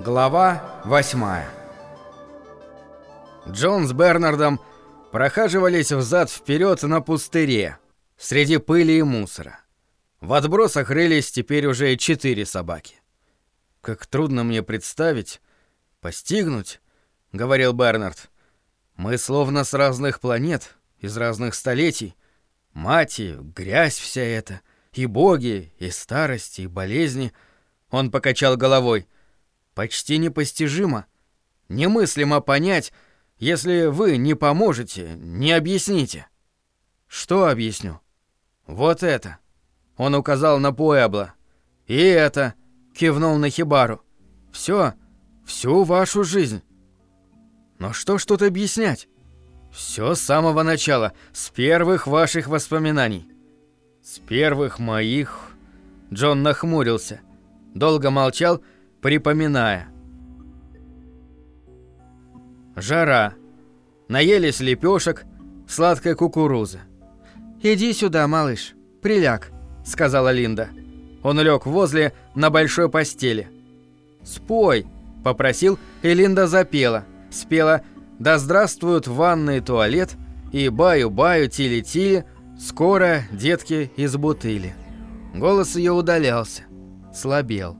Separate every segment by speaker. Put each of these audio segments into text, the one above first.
Speaker 1: Глава 8 Джон с Бернардом прохаживались взад-вперед на пустыре, среди пыли и мусора. В отбросах рылись теперь уже четыре собаки. «Как трудно мне представить, постигнуть», — говорил Бернард. «Мы словно с разных планет, из разных столетий. Мать и грязь вся эта, и боги, и старости, и болезни». Он покачал головой. «Почти непостижимо. Немыслимо понять, если вы не поможете, не объясните». «Что объясню?» «Вот это». Он указал на Пуэбло. «И это», — кивнул на Хибару. «Все, всю вашу жизнь». «Но что тут объяснять?» «Все с самого начала, с первых ваших воспоминаний». «С первых моих...» Джон нахмурился. Долго молчал, припоминая. Жара. Наелись лепешек, сладкой кукурузы. «Иди сюда, малыш, приляг», — сказала Линда. Он лег возле, на большой постели. «Спой», — попросил, и Линда запела. Спела «Да здравствуют ванны и туалет» и «Баю-баю, тили-тили», «Скоро, детки, из бутыли». Голос ее удалялся слабел.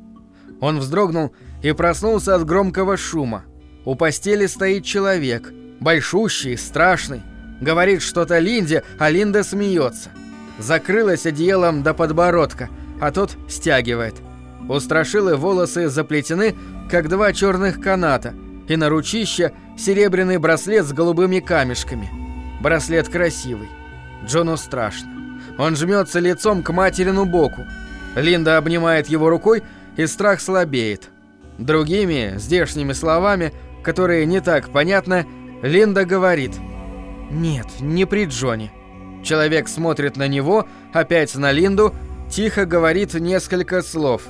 Speaker 1: Он вздрогнул и проснулся от громкого шума. У постели стоит человек, большущий, страшный. Говорит что-то Линде, а Линда смеется. Закрылась одеялом до подбородка, а тот стягивает. У страшилы волосы заплетены, как два черных каната, и на ручище серебряный браслет с голубыми камешками. Браслет красивый. Джону страшно. Он жмется лицом к материну боку. Линда обнимает его рукой, и страх слабеет. Другими, здешними словами, которые не так понятны, Линда говорит «Нет, не при Джоне». Человек смотрит на него, опять на Линду, тихо говорит несколько слов.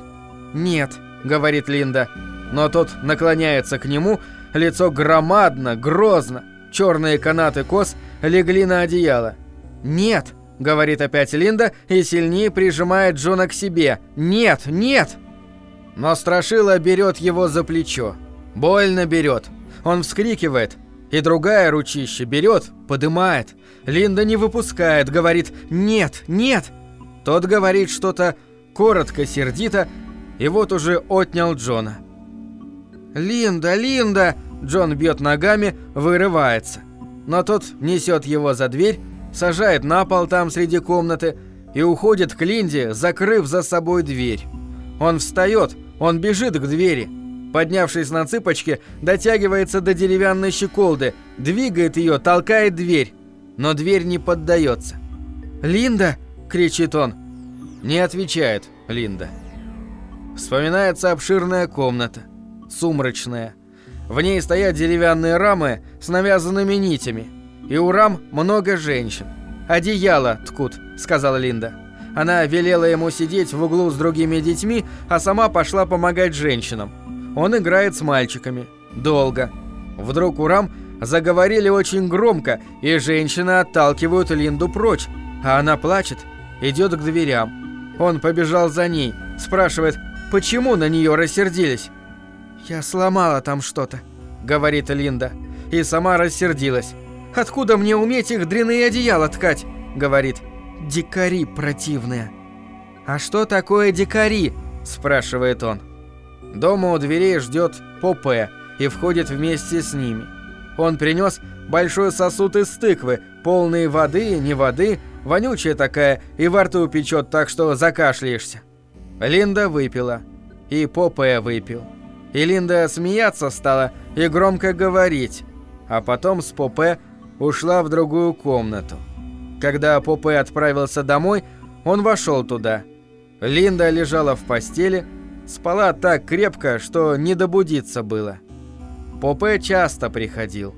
Speaker 1: «Нет», — говорит Линда, но тот наклоняется к нему, лицо громадно, грозно, черные канаты кос легли на одеяло. «Нет», говорит опять Линда и сильнее прижимает Джона к себе. «Нет, нет!» Но Страшила берет его за плечо. Больно берет. Он вскрикивает. И другая ручище берет, подымает. Линда не выпускает, говорит «нет, нет». Тот говорит что-то коротко, сердито, и вот уже отнял Джона. «Линда, Линда!» Джон бьет ногами, вырывается. Но тот несет его за дверь, сажает на пол там среди комнаты и уходит к Линде, закрыв за собой дверь. Он встает, он бежит к двери. Поднявшись на цыпочки, дотягивается до деревянной щеколды, двигает ее, толкает дверь. Но дверь не поддается. «Линда!» – кричит он. Не отвечает Линда. Вспоминается обширная комната, сумрачная. В ней стоят деревянные рамы с навязанными нитями – и у рам много женщин. «Одеяло ткут», — сказала Линда. Она велела ему сидеть в углу с другими детьми, а сама пошла помогать женщинам. Он играет с мальчиками. Долго. Вдруг у рам заговорили очень громко, и женщины отталкивают Линду прочь, а она плачет, идет к дверям. Он побежал за ней, спрашивает, почему на нее рассердились. «Я сломала там что-то», — говорит Линда, и сама рассердилась. Откуда мне уметь их дряные одеяла ткать?» — говорит. «Дикари противные». «А что такое дикари?» — спрашивает он. Дома у дверей ждет Попе и входит вместе с ними. Он принес большой сосуд из тыквы, полный воды, не воды, вонючая такая, и во рту печет так, что закашляешься. Линда выпила, и Попе выпил. И Линда смеяться стала и громко говорить, а потом с Попе ушла в другую комнату. Когда Попе отправился домой, он вошел туда. Линда лежала в постели, спала так крепко, что не добудиться было. Попе часто приходил.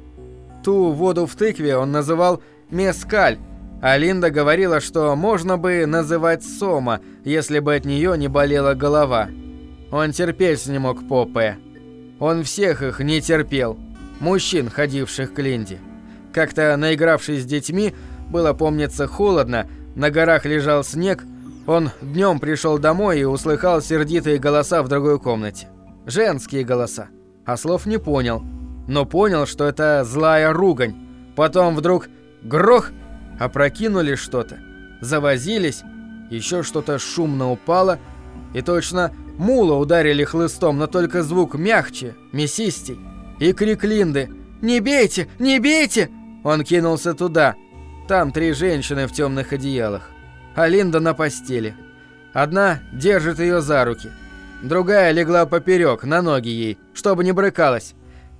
Speaker 1: Ту воду в тыкве он называл «мескаль», а Линда говорила, что можно бы называть «сома», если бы от нее не болела голова. Он терпеть не мог Попе. Он всех их не терпел, мужчин, ходивших к Линде. Как-то наигравшись с детьми, было, помнится, холодно, на горах лежал снег, он днем пришел домой и услыхал сердитые голоса в другой комнате. Женские голоса. А слов не понял. Но понял, что это злая ругань. Потом вдруг грох, опрокинули что-то. Завозились, еще что-то шумно упало, и точно мула ударили хлыстом, но только звук мягче, мясистей. И крик Линды «Не бейте! Не бейте!» Он кинулся туда. Там три женщины в темных одеялах. А Линда на постели. Одна держит ее за руки. Другая легла поперек, на ноги ей, чтобы не брыкалась.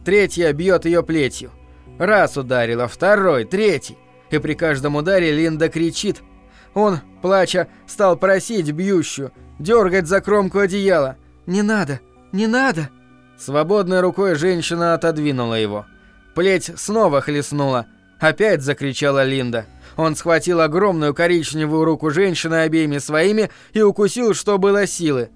Speaker 1: Третья бьет ее плетью. Раз ударила, второй, третий. И при каждом ударе Линда кричит. Он, плача, стал просить бьющую, дергать за кромку одеяла. «Не надо! Не надо!» Свободной рукой женщина отодвинула его. Плеть снова хлестнула. Опять закричала Линда. Он схватил огромную коричневую руку женщины обеими своими и укусил, что было силы.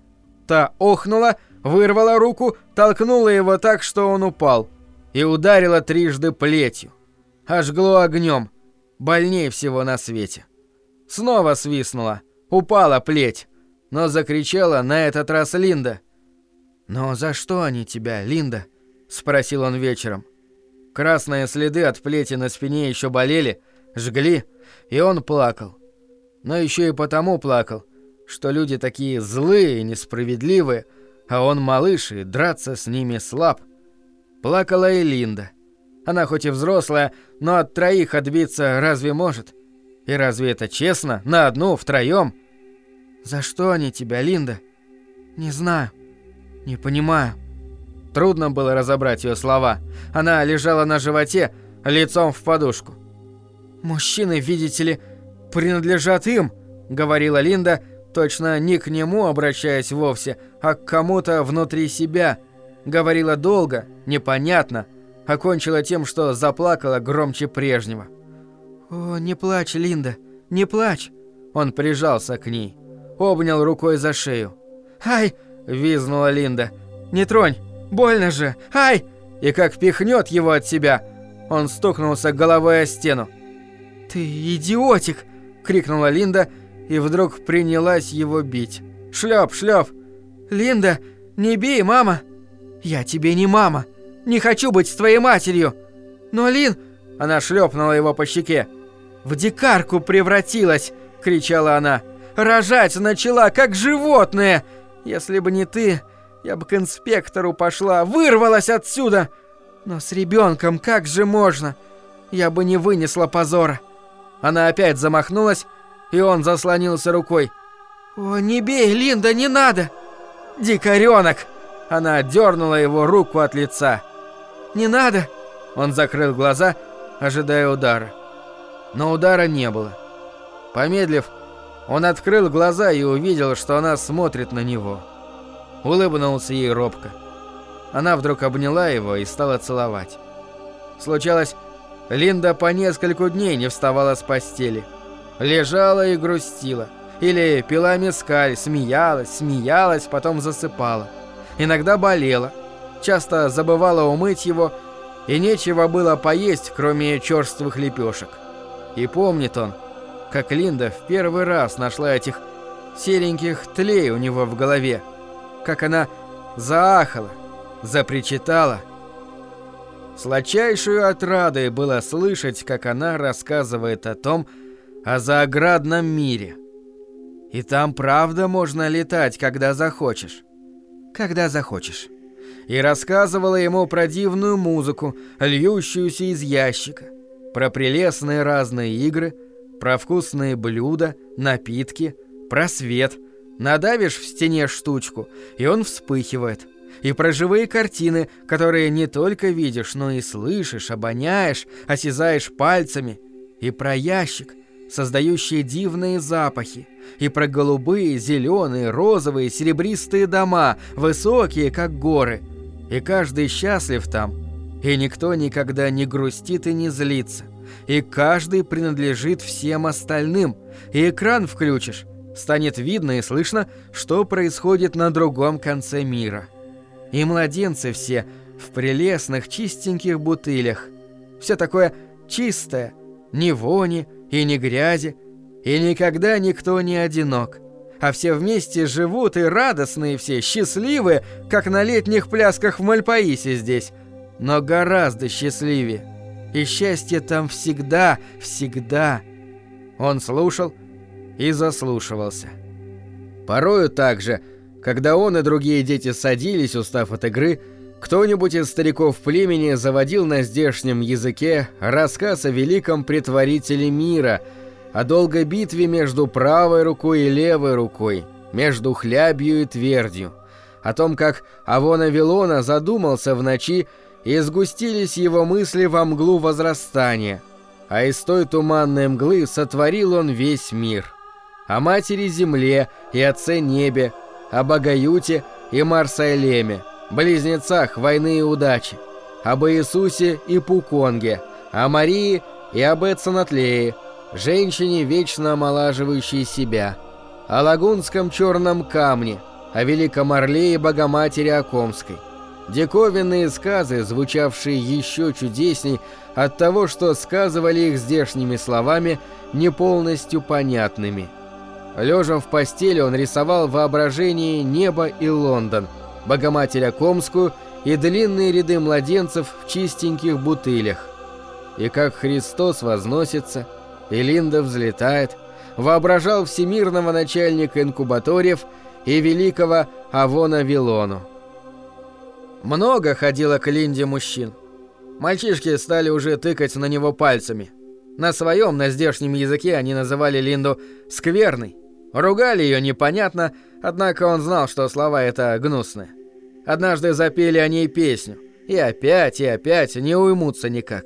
Speaker 1: Та охнула, вырвала руку, толкнула его так, что он упал. И ударила трижды плетью. Ожгло огнем. Больнее всего на свете. Снова свистнула. Упала плеть. Но закричала на этот раз Линда. «Но за что они тебя, Линда?» – спросил он вечером. Красные следы от плети на спине еще болели, жгли, и он плакал. Но еще и потому плакал, что люди такие злые и несправедливые, а он малыш и драться с ними слаб. Плакала и Линда. Она хоть и взрослая, но от троих отбиться разве может? И разве это честно? На одну, втроем? За что они тебя, Линда? Не знаю. Не понимаю. Трудно было разобрать ее слова. Она лежала на животе, лицом в подушку. «Мужчины, видите ли, принадлежат им», — говорила Линда, точно не к нему обращаясь вовсе, а к кому-то внутри себя. Говорила долго, непонятно, окончила тем, что заплакала громче прежнего. «О, не плачь, Линда, не плачь!» Он прижался к ней, обнял рукой за шею. «Ай!» – визнула Линда. «Не тронь! Больно же! Ай!» И как пихнет его от себя, он стукнулся головой о стену. «Ты идиотик!» – крикнула Линда и вдруг принялась его бить. «Шлёп, шлёп! Линда, не бей, мама! Я тебе не мама! Не хочу быть с твоей матерью! Но, Лин...» – она шлепнула его по щеке. «В дикарку превратилась!» – кричала она. «Рожать начала, как животное! Если бы не ты, я бы к инспектору пошла, вырвалась отсюда! Но с ребенком как же можно? Я бы не вынесла позора!» Она опять замахнулась, и он заслонился рукой. «О, не бей, Линда, не надо!» «Дикарёнок!» Она дернула его руку от лица. «Не надо!» Он закрыл глаза, ожидая удара. Но удара не было. Помедлив, он открыл глаза и увидел, что она смотрит на него. Улыбнулся ей робко. Она вдруг обняла его и стала целовать. Случалось, Линда по нескольку дней не вставала с постели. Лежала и грустила. Или пила мескаль, смеялась, смеялась, потом засыпала. Иногда болела. Часто забывала умыть его, и нечего было поесть, кроме черствых лепешек. И помнит он, как Линда в первый раз нашла этих сереньких тлей у него в голове, как она заахала, запричитала – Сладчайшую отрадой было слышать, как она рассказывает о том, о заоградном мире. И там правда можно летать, когда захочешь. Когда захочешь. И рассказывала ему про дивную музыку, льющуюся из ящика, про прелестные разные игры, про вкусные блюда, напитки, про свет. Надавишь в стене штучку, и он вспыхивает – и про живые картины, которые не только видишь, но и слышишь, обоняешь, осязаешь пальцами, и про ящик, создающий дивные запахи, и про голубые, зеленые, розовые, серебристые дома, высокие, как горы. И каждый счастлив там, и никто никогда не грустит и не злится, и каждый принадлежит всем остальным, и экран включишь, станет видно и слышно, что происходит на другом конце мира. И младенцы все в прелестных чистеньких бутылях. Все такое чистое, ни вони и ни грязи, и никогда никто не одинок. а все вместе живут и радостные все, счастливые, как на летних плясках в Мальпаисе здесь, но гораздо счастливее. И счастье там всегда, всегда. Он слушал и заслушивался. Порою также, когда он и другие дети садились, устав от игры, кто-нибудь из стариков племени заводил на здешнем языке рассказ о великом притворителе мира, о долгой битве между правой рукой и левой рукой, между хлябью и твердью, о том, как Авона Вилона задумался в ночи и сгустились его мысли во мглу возрастания, а из той туманной мглы сотворил он весь мир. О матери-земле и отце небе, о Багаюте и Марсайлеме, близнецах войны и удачи, об Иисусе и Пуконге, о Марии и об Эценатлее, женщине, вечно омолаживающей себя, о лагунском черном камне, о великом орле и Богоматери Акомской. Диковинные сказы, звучавшие еще чудесней от того, что сказывали их здешними словами, не полностью понятными. Лежа в постели, он рисовал воображение небо и Лондон – Богоматеря Комскую и длинные ряды младенцев в чистеньких бутылях. И как Христос возносится, и Линда взлетает, воображал всемирного начальника инкубаториев и великого Авона Вилону. Много ходило к Линде мужчин. Мальчишки стали уже тыкать на него пальцами. На своем, на здешнем языке они называли Линду «скверной». Ругали ее непонятно, однако он знал, что слова это гнусные. Однажды запели о ней песню. И опять, и опять не уймутся никак.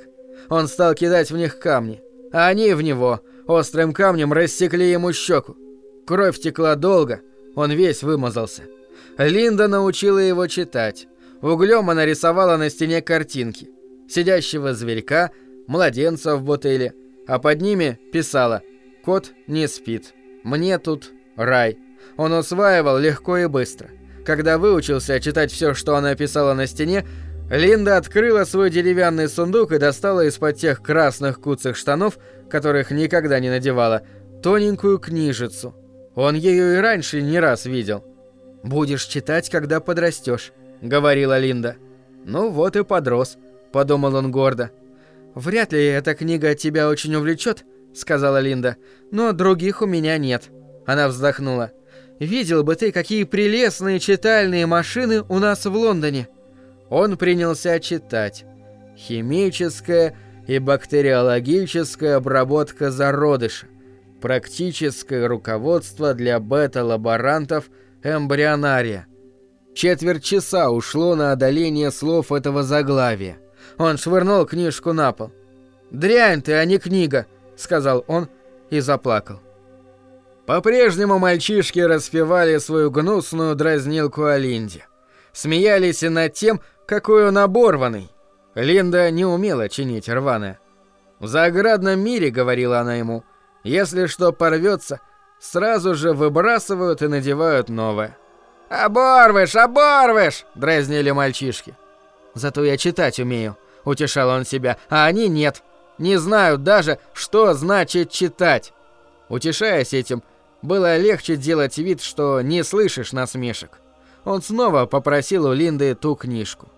Speaker 1: Он стал кидать в них камни. А они в него острым камнем рассекли ему щеку. Кровь текла долго, он весь вымазался. Линда научила его читать. Углем она рисовала на стене картинки. Сидящего зверька, младенца в бутыле, а под ними писала «Кот не спит. Мне тут рай». Он усваивал легко и быстро. Когда выучился читать все, что она писала на стене, Линда открыла свой деревянный сундук и достала из-под тех красных куцых штанов, которых никогда не надевала, тоненькую книжицу. Он ее и раньше не раз видел. «Будешь читать, когда подрастешь», — говорила Линда. «Ну вот и подрос», — подумал он гордо. «Вряд ли эта книга тебя очень увлечет», — сказала Линда. «Но других у меня нет». Она вздохнула. Видел бы ты, какие прелестные читальные машины у нас в Лондоне. Он принялся читать. Химическая и бактериологическая обработка зародыша. Практическое руководство для бета-лаборантов эмбрионария. Четверть часа ушло на одоление слов этого заглавия. Он швырнул книжку на пол. «Дрянь ты, а не книга», — сказал он и заплакал. По-прежнему мальчишки распевали свою гнусную дразнилку о Линде. Смеялись и над тем, какой он оборванный. Линда не умела чинить рваное. «В заградном мире», — говорила она ему, — «если что порвется, сразу же выбрасывают и надевают новое». «Оборвешь, оборвешь!» — дразнили мальчишки. «Зато я читать умею», — утешал он себя, — «а они нет. Не знают даже, что значит читать». Утешаясь этим, было легче делать вид, что не слышишь насмешек. Он снова попросил у Линды ту книжку.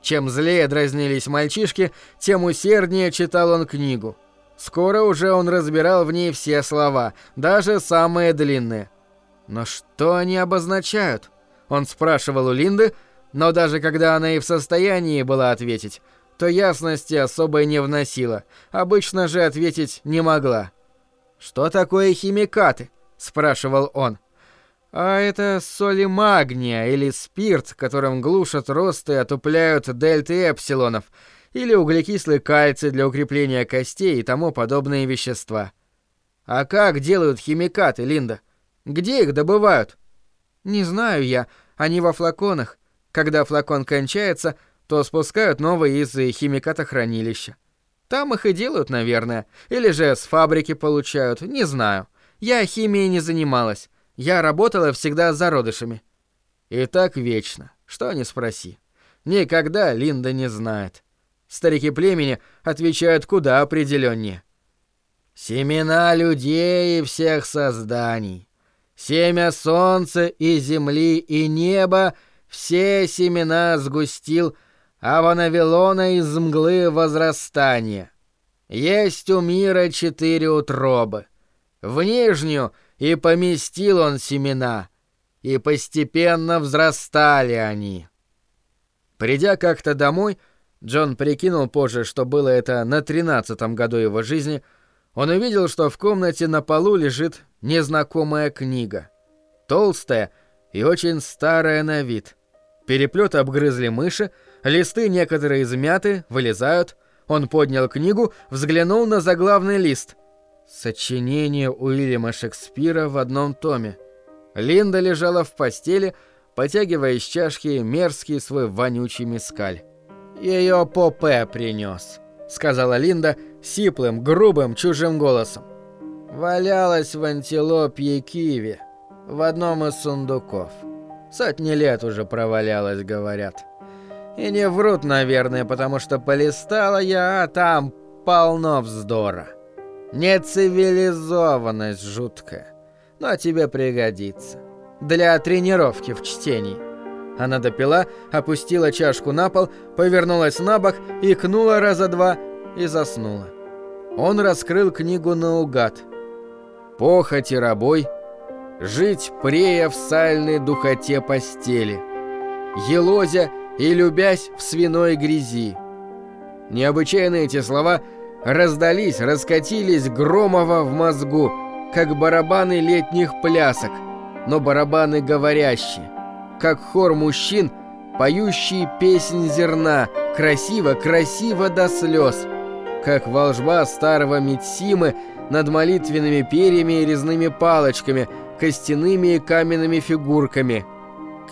Speaker 1: Чем злее дразнились мальчишки, тем усерднее читал он книгу. Скоро уже он разбирал в ней все слова, даже самые длинные. Но что они обозначают? Он спрашивал у Линды, но даже когда она и в состоянии была ответить, то ясности особой не вносила, обычно же ответить не могла. Что такое химикаты? спрашивал он. А это соли магния или спирт, которым глушат рост и отупляют дельты эпсилонов, или углекислый кальций для укрепления костей и тому подобные вещества. А как делают химикаты, Линда? Где их добывают? Не знаю я, они во флаконах. Когда флакон кончается, то спускают новые из химикатохранилища. Там их и делают, наверное, или же с фабрики получают, не знаю. Я химией не занималась. Я работала всегда с зародышами. И так вечно. Что не спроси. Никогда Линда не знает. Старики племени отвечают куда определеннее. Семена людей и всех созданий. Семя солнца и земли и неба все семена сгустил, а Вавилона из мглы возрастания. Есть у мира четыре утробы. В нижнюю и поместил он семена, и постепенно взрастали они. Придя как-то домой, Джон прикинул позже, что было это на тринадцатом году его жизни, он увидел, что в комнате на полу лежит незнакомая книга. Толстая и очень старая на вид. Переплет обгрызли мыши, листы некоторые измяты, вылезают. Он поднял книгу, взглянул на заглавный лист. Сочинение Уильяма Шекспира в одном томе. Линда лежала в постели, потягивая из чашки мерзкий свой вонючий мискаль. «Ее Попе принес», — сказала Линда сиплым, грубым, чужим голосом. «Валялась в антилопье киви в одном из сундуков. Сотни лет уже провалялась, говорят. И не врут, наверное, потому что полистала я, а там полно вздора. Нецивилизованность жуткая, но тебе пригодится. Для тренировки в чтении. Она допила, опустила чашку на пол, повернулась на бок, икнула раза два и заснула. Он раскрыл книгу наугад. «Похоть и рабой», жить прея в сальной духоте постели, елозя и любясь в свиной грязи. Необычайно эти слова раздались, раскатились громово в мозгу, как барабаны летних плясок, но барабаны говорящие, как хор мужчин, поющий песнь зерна, красиво, красиво до слез, как волжба старого Митсимы над молитвенными перьями и резными палочками – костяными и каменными фигурками.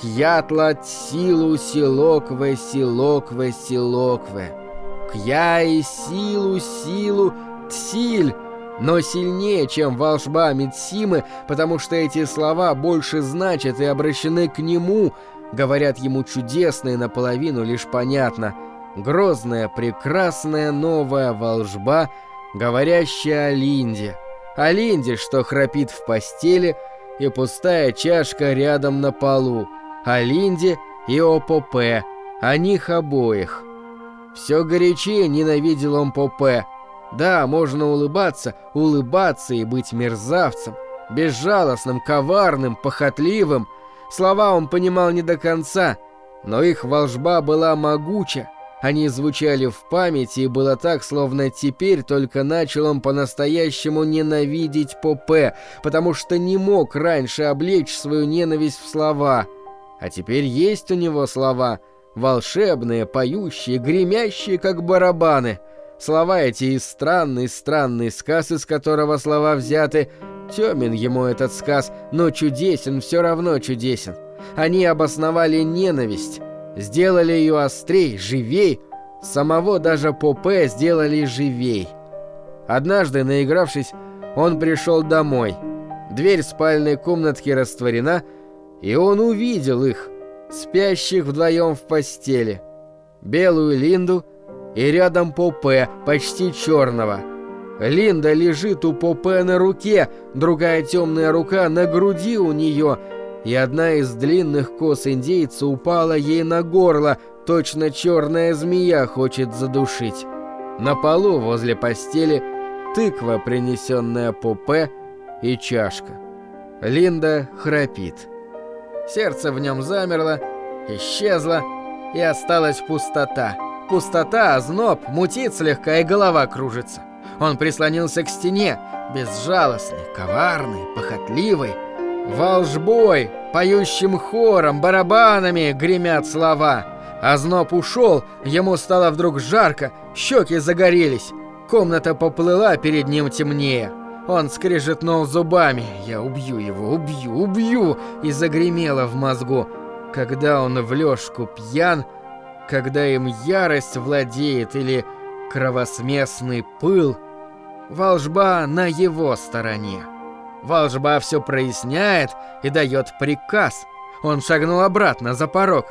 Speaker 1: Кьятла силу силокве силокве силокве. Кья и силу силу тсиль. Но сильнее, чем волшба Мидсимы, потому что эти слова больше значат и обращены к нему, говорят ему чудесные наполовину лишь понятно. Грозная, прекрасная новая волжба, говорящая о Линде. О Линде, что храпит в постели, и пустая чашка рядом на полу, о Линде и о Попе, о них обоих. Все горячее ненавидел он Попе. Да, можно улыбаться, улыбаться и быть мерзавцем, безжалостным, коварным, похотливым. Слова он понимал не до конца, но их волжба была могуча, они звучали в памяти, и было так, словно теперь только начал он по-настоящему ненавидеть Попе, потому что не мог раньше облечь свою ненависть в слова. А теперь есть у него слова, волшебные, поющие, гремящие, как барабаны. Слова эти из странный-странный сказ, из которого слова взяты. Тёмен ему этот сказ, но чудесен, все равно чудесен. Они обосновали ненависть, сделали ее острей, живей, самого даже Попе сделали живей. Однажды, наигравшись, он пришел домой. Дверь спальной комнатки растворена, и он увидел их, спящих вдвоем в постели. Белую Линду и рядом Попе, почти черного. Линда лежит у Попе на руке, другая темная рука на груди у нее — и одна из длинных кос индейца упала ей на горло, точно черная змея хочет задушить. На полу возле постели тыква, принесенная Попе, и чашка. Линда храпит. Сердце в нем замерло, исчезло, и осталась пустота. Пустота, озноб, мутит слегка, и голова кружится. Он прислонился к стене, безжалостный, коварный, похотливый, Волжбой, поющим хором, барабанами гремят слова. Озноб ушел, ему стало вдруг жарко, щеки загорелись. Комната поплыла перед ним темнее. Он скрежетнул зубами. «Я убью его, убью, убью!» И загремело в мозгу. Когда он в лёжку пьян, когда им ярость владеет или кровосмесный пыл, волжба на его стороне. Волжба все проясняет и дает приказ. Он шагнул обратно за порог.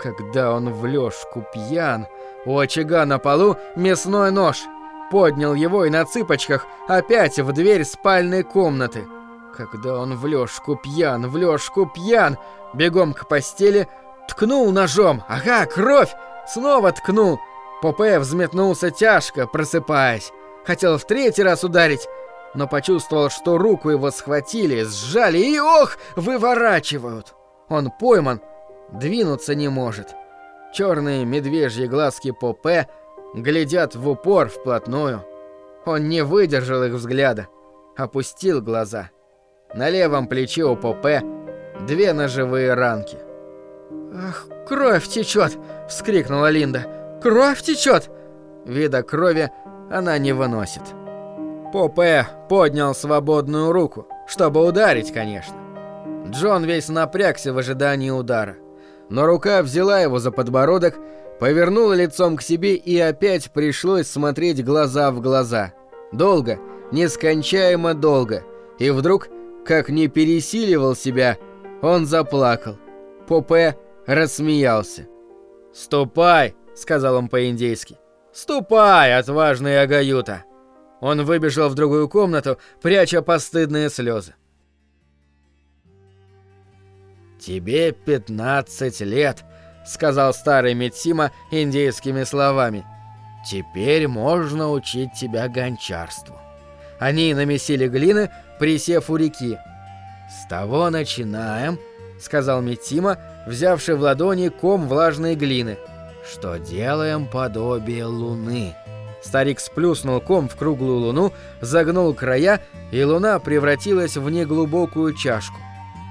Speaker 1: Когда он в лёжку пьян, у очага на полу мясной нож. Поднял его и на цыпочках опять в дверь спальной комнаты. Когда он в лёжку пьян, в лёжку пьян, бегом к постели, ткнул ножом. Ага, кровь! Снова ткнул. Попе взметнулся тяжко, просыпаясь. Хотел в третий раз ударить, но почувствовал, что руку его схватили, сжали и, ох, выворачивают. Он пойман, двинуться не может. Черные медвежьи глазки Попе глядят в упор вплотную. Он не выдержал их взгляда, опустил глаза. На левом плече у Попе две ножевые ранки. «Ах, кровь течет!» — вскрикнула Линда. «Кровь течет!» Вида крови она не выносит. Попе поднял свободную руку, чтобы ударить, конечно. Джон весь напрягся в ожидании удара. Но рука взяла его за подбородок, повернула лицом к себе и опять пришлось смотреть глаза в глаза. Долго, нескончаемо долго. И вдруг, как не пересиливал себя, он заплакал. Попе рассмеялся. «Ступай!» — сказал он по-индейски. «Ступай, отважный Агаюта!» Он выбежал в другую комнату, пряча постыдные слезы. «Тебе 15 лет», — сказал старый Митсима индейскими словами. «Теперь можно учить тебя гончарству». Они намесили глины, присев у реки. «С того начинаем», — сказал Митсима, взявший в ладони ком влажной глины, «что делаем подобие луны». Старик сплюснул ком в круглую луну, загнул края, и луна превратилась в неглубокую чашку.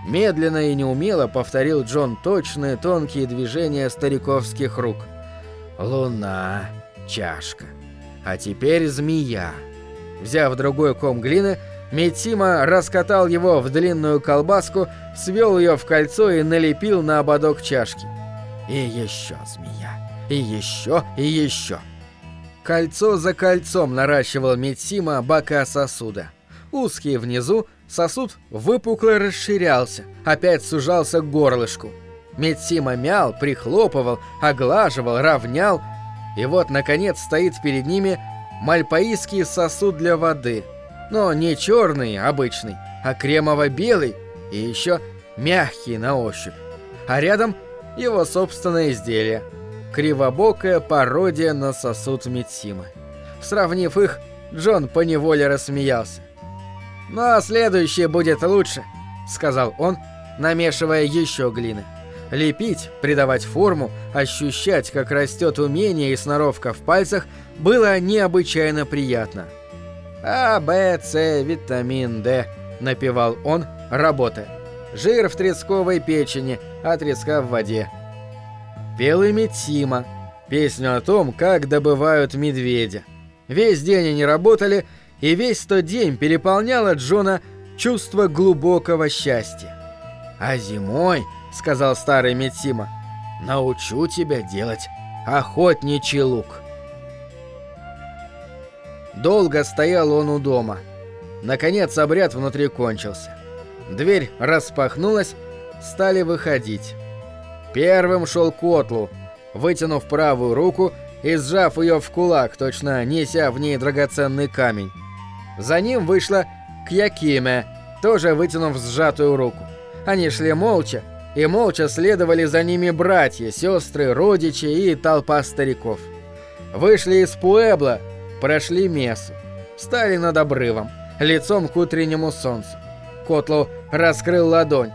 Speaker 1: Медленно и неумело повторил Джон точные тонкие движения стариковских рук. Луна, чашка. А теперь змея. Взяв другой ком глины, Митсима раскатал его в длинную колбаску, свел ее в кольцо и налепил на ободок чашки. И еще змея. И еще, и еще. Кольцо за кольцом наращивал Митсима бока сосуда. Узкие внизу, Сосуд выпукло расширялся, опять сужался к горлышку. Медсима мял, прихлопывал, оглаживал, равнял. И вот, наконец, стоит перед ними мальпаистский сосуд для воды. Но не черный, обычный, а кремово-белый и еще мягкий на ощупь. А рядом его собственное изделие. Кривобокая пародия на сосуд Медсимы. Сравнив их, Джон поневоле рассмеялся. «Но следующее будет лучше», — сказал он, намешивая еще глины. Лепить, придавать форму, ощущать, как растет умение и сноровка в пальцах, было необычайно приятно. «А, Б, С, витамин D», — напевал он, работая. «Жир в тресковой печени, а треска в воде». Пел и Митсима, песню о том, как добывают медведя. Весь день они работали, и весь тот день переполняло Джона чувство глубокого счастья. «А зимой, — сказал старый Митсима, — научу тебя делать охотничий лук». Долго стоял он у дома. Наконец обряд внутри кончился. Дверь распахнулась, стали выходить. Первым шел Котлу, вытянув правую руку и сжав ее в кулак, точно неся в ней драгоценный камень. За ним вышла Кьякиме, тоже вытянув сжатую руку. Они шли молча, и молча следовали за ними братья, сестры, родичи и толпа стариков. Вышли из Пуэбла, прошли Месу, стали над обрывом, лицом к утреннему солнцу. Котлу раскрыл ладонь.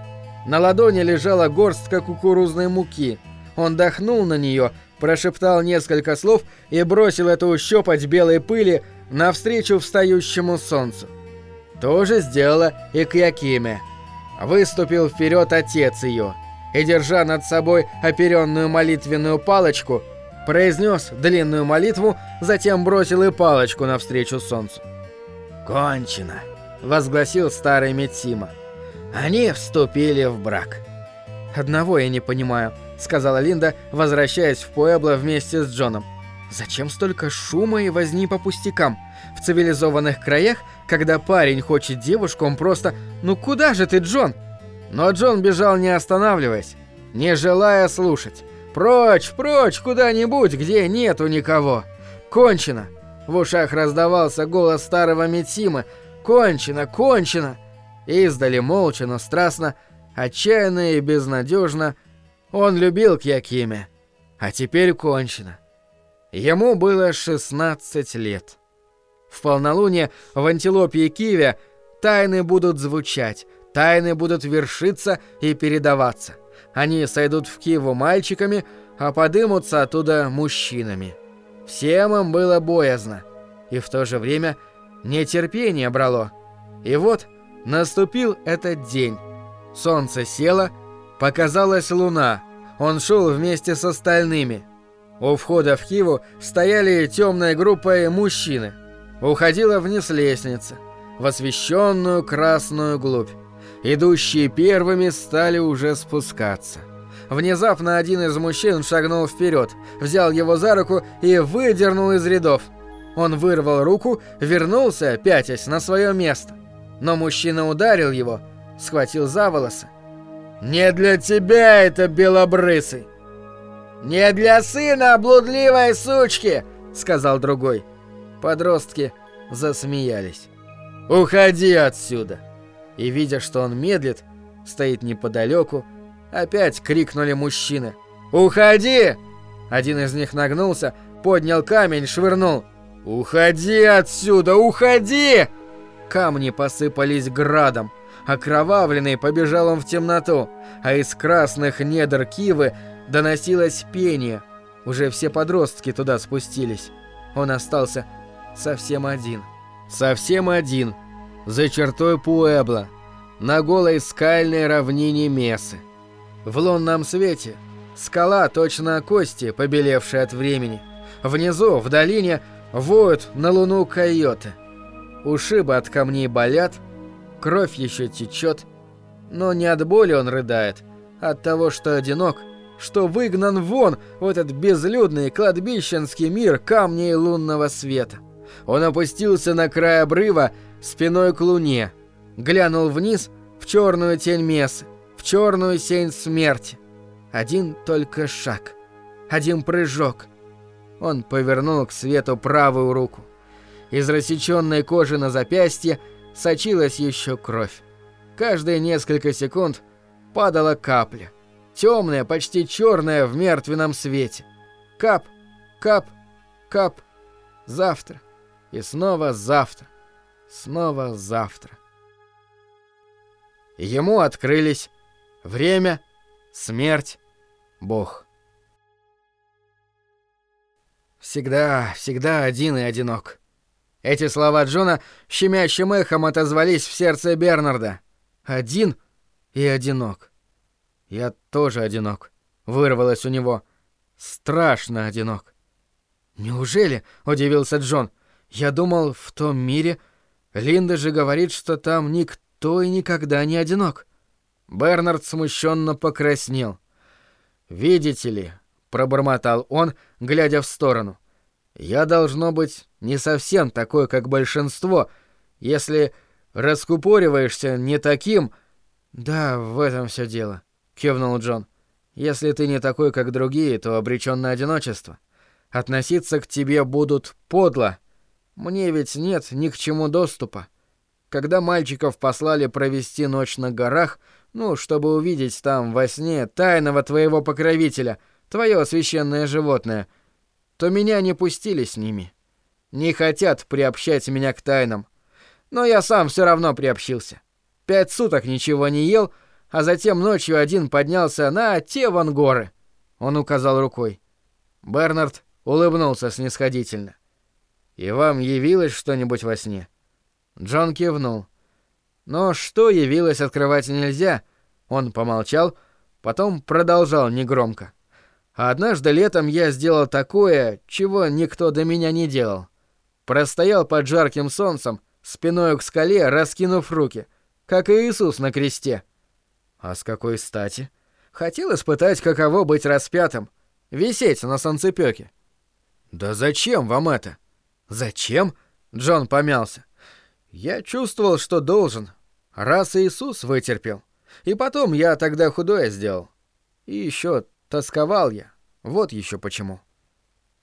Speaker 1: На ладони лежала горстка кукурузной муки. Он дохнул на нее, прошептал несколько слов и бросил эту щепоть белой пыли навстречу встающему солнцу. То же сделала и Кьякиме. Выступил вперед отец ее и, держа над собой оперенную молитвенную палочку, произнес длинную молитву, затем бросил и палочку навстречу солнцу. «Кончено!» — возгласил старый Митсима. «Они вступили в брак». «Одного я не понимаю», — сказала Линда, возвращаясь в Пуэбло вместе с Джоном. Зачем столько шума и возни по пустякам? В цивилизованных краях, когда парень хочет девушку, он просто «Ну куда же ты, Джон?» Но Джон бежал не останавливаясь, не желая слушать. «Прочь, прочь, куда-нибудь, где нету никого!» «Кончено!» В ушах раздавался голос старого Митсимы. «Кончено, кончено!» Издали молча, но страстно, отчаянно и безнадежно, он любил Кьякиме. А теперь кончено. Ему было 16 лет. В полнолуние в антилопе и киве тайны будут звучать, тайны будут вершиться и передаваться. Они сойдут в Киву мальчиками, а подымутся оттуда мужчинами. Всем им было боязно. И в то же время нетерпение брало. И вот наступил этот день. Солнце село, показалась луна. Он шел вместе с остальными. У входа в Киву стояли темной группой мужчины. Уходила вниз лестница, в освещенную красную глубь. Идущие первыми стали уже спускаться. Внезапно один из мужчин шагнул вперед, взял его за руку и выдернул из рядов. Он вырвал руку, вернулся, пятясь на свое место. Но мужчина ударил его, схватил за волосы. «Не для тебя это, белобрысый!» «Не для сына блудливой сучки!» — сказал другой. Подростки засмеялись. «Уходи отсюда!» И, видя, что он медлит, стоит неподалеку, опять крикнули мужчины. «Уходи!» Один из них нагнулся, поднял камень, швырнул. «Уходи отсюда! Уходи!» Камни посыпались градом. Окровавленный побежал он в темноту, а из красных недр кивы доносилось пение. Уже все подростки туда спустились. Он остался совсем один. Совсем один. За чертой Пуэбла. На голой скальной равнине Месы. В лунном свете скала точно кости, побелевшие от времени. Внизу, в долине, воют на луну койоты. Ушибы от камней болят, кровь еще течет, но не от боли он рыдает, а от того, что одинок, что выгнан вон в этот безлюдный кладбищенский мир камней лунного света. Он опустился на край обрыва спиной к луне, глянул вниз в черную тень Месы, в черную сень смерти. Один только шаг, один прыжок. Он повернул к свету правую руку. Из рассеченной кожи на запястье сочилась еще кровь. Каждые несколько секунд падала капля. Темная, почти черная в мертвенном свете. Кап, кап, кап. Завтра. И снова завтра. Снова завтра. Ему открылись время, смерть, Бог. Всегда, всегда один и одинок. Эти слова Джона щемящим эхом отозвались в сердце Бернарда. Один и одинок. Я тоже одинок. Вырвалось у него. Страшно одинок. Неужели? Удивился Джон. Я думал, в том мире... Линда же говорит, что там никто и никогда не одинок. Бернард смущенно покраснел. «Видите ли», — пробормотал он, глядя в сторону, — «я должно быть не совсем такой, как большинство, если раскупориваешься не таким...» «Да, в этом все дело», — кивнул Джон. «Если ты не такой, как другие, то обречен на одиночество. Относиться к тебе будут подло, мне ведь нет ни к чему доступа. Когда мальчиков послали провести ночь на горах, ну, чтобы увидеть там во сне тайного твоего покровителя, твое священное животное, то меня не пустили с ними. Не хотят приобщать меня к тайнам. Но я сам все равно приобщился. Пять суток ничего не ел, а затем ночью один поднялся на те вон горы. Он указал рукой. Бернард улыбнулся снисходительно. «И вам явилось что-нибудь во сне?» Джон кивнул. «Но что явилось, открывать нельзя?» Он помолчал, потом продолжал негромко. «А однажды летом я сделал такое, чего никто до меня не делал. Простоял под жарким солнцем, спиной к скале, раскинув руки, как и Иисус на кресте». «А с какой стати?» «Хотел испытать, каково быть распятым, висеть на солнцепёке». «Да зачем вам это?» «Зачем?» — Джон помялся. «Я чувствовал, что должен. Раз Иисус вытерпел. И потом я тогда худое сделал. И еще тосковал я. Вот еще почему».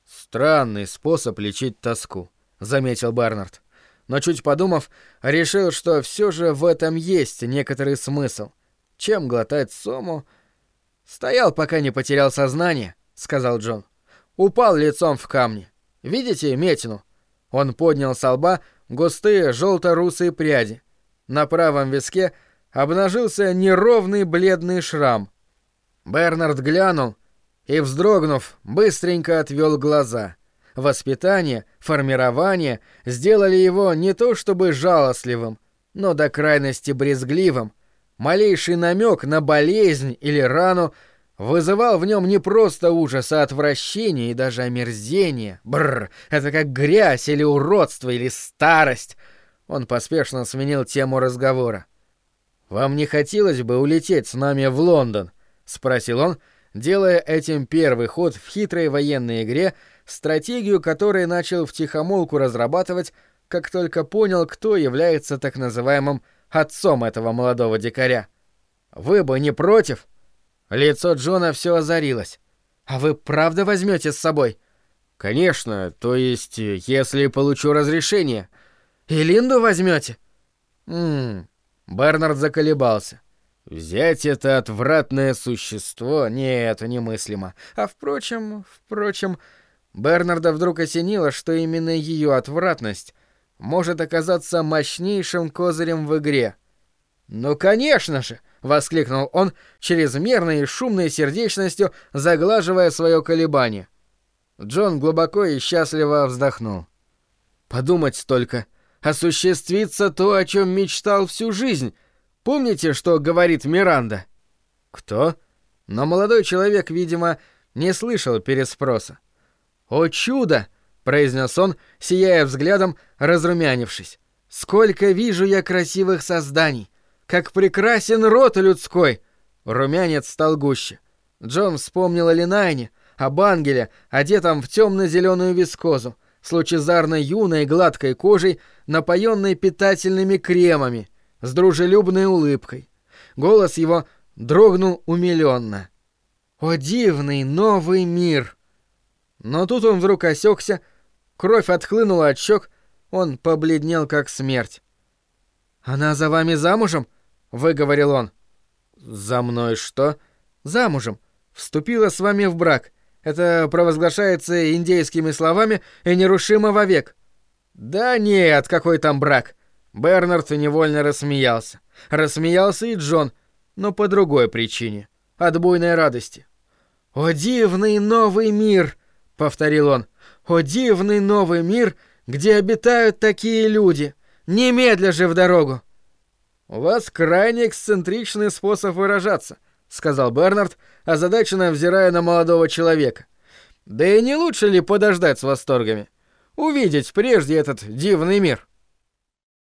Speaker 1: «Странный способ лечить тоску», — заметил Барнард. но чуть подумав, решил, что все же в этом есть некоторый смысл. Чем глотать сому? Стоял, пока не потерял сознание, сказал Джон. Упал лицом в камни. Видите метину? Он поднял с лба густые желто-русые пряди. На правом виске обнажился неровный бледный шрам. Бернард глянул и, вздрогнув, быстренько отвел глаза. Воспитание, формирование сделали его не то чтобы жалостливым, но до крайности брезгливым. Малейший намек на болезнь или рану вызывал в нем не просто ужас, а отвращение и даже омерзение. Бррр, это как грязь или уродство или старость. Он поспешно сменил тему разговора. «Вам не хотелось бы улететь с нами в Лондон?» — спросил он, делая этим первый ход в хитрой военной игре, стратегию которой начал втихомолку разрабатывать, как только понял, кто является так называемым отцом этого молодого дикаря. «Вы бы не против?» Лицо Джона все озарилось. «А вы правда возьмете с собой?» «Конечно, то есть, если получу разрешение». «И Линду возьмете?» «Ммм...» Бернард заколебался. Взять это отвратное существо? Нет, немыслимо. А впрочем, впрочем, Бернарда вдруг осенило, что именно ее отвратность может оказаться мощнейшим козырем в игре. «Ну, конечно же!» — воскликнул он, чрезмерной и шумной сердечностью заглаживая свое колебание. Джон глубоко и счастливо вздохнул. «Подумать только, осуществится то, о чем мечтал всю жизнь!» Помните, что говорит Миранда?» «Кто?» Но молодой человек, видимо, не слышал переспроса. «О чудо!» — произнес он, сияя взглядом, разрумянившись. «Сколько вижу я красивых созданий! Как прекрасен рот людской!» Румянец стал гуще. Джон вспомнил о Линайне, об ангеле, одетом в темно-зеленую вискозу, с лучезарной юной гладкой кожей, напоенной питательными кремами — с дружелюбной улыбкой. Голос его дрогнул умилённо. «О, дивный новый мир!» Но тут он вдруг осекся, кровь отхлынула от щек, он побледнел как смерть. «Она за вами замужем?» — выговорил он. «За мной что?» «Замужем. Вступила с вами в брак. Это провозглашается индейскими словами и нерушимо вовек». «Да нет, какой там брак. Бернард невольно рассмеялся. Рассмеялся и Джон, но по другой причине. От буйной радости. «О, дивный новый мир!» — повторил он. «О, дивный новый мир, где обитают такие люди! Немедля же в дорогу!» «У вас крайне эксцентричный способ выражаться», — сказал Бернард, озадаченно взирая на молодого человека. «Да и не лучше ли подождать с восторгами? Увидеть прежде этот дивный мир?»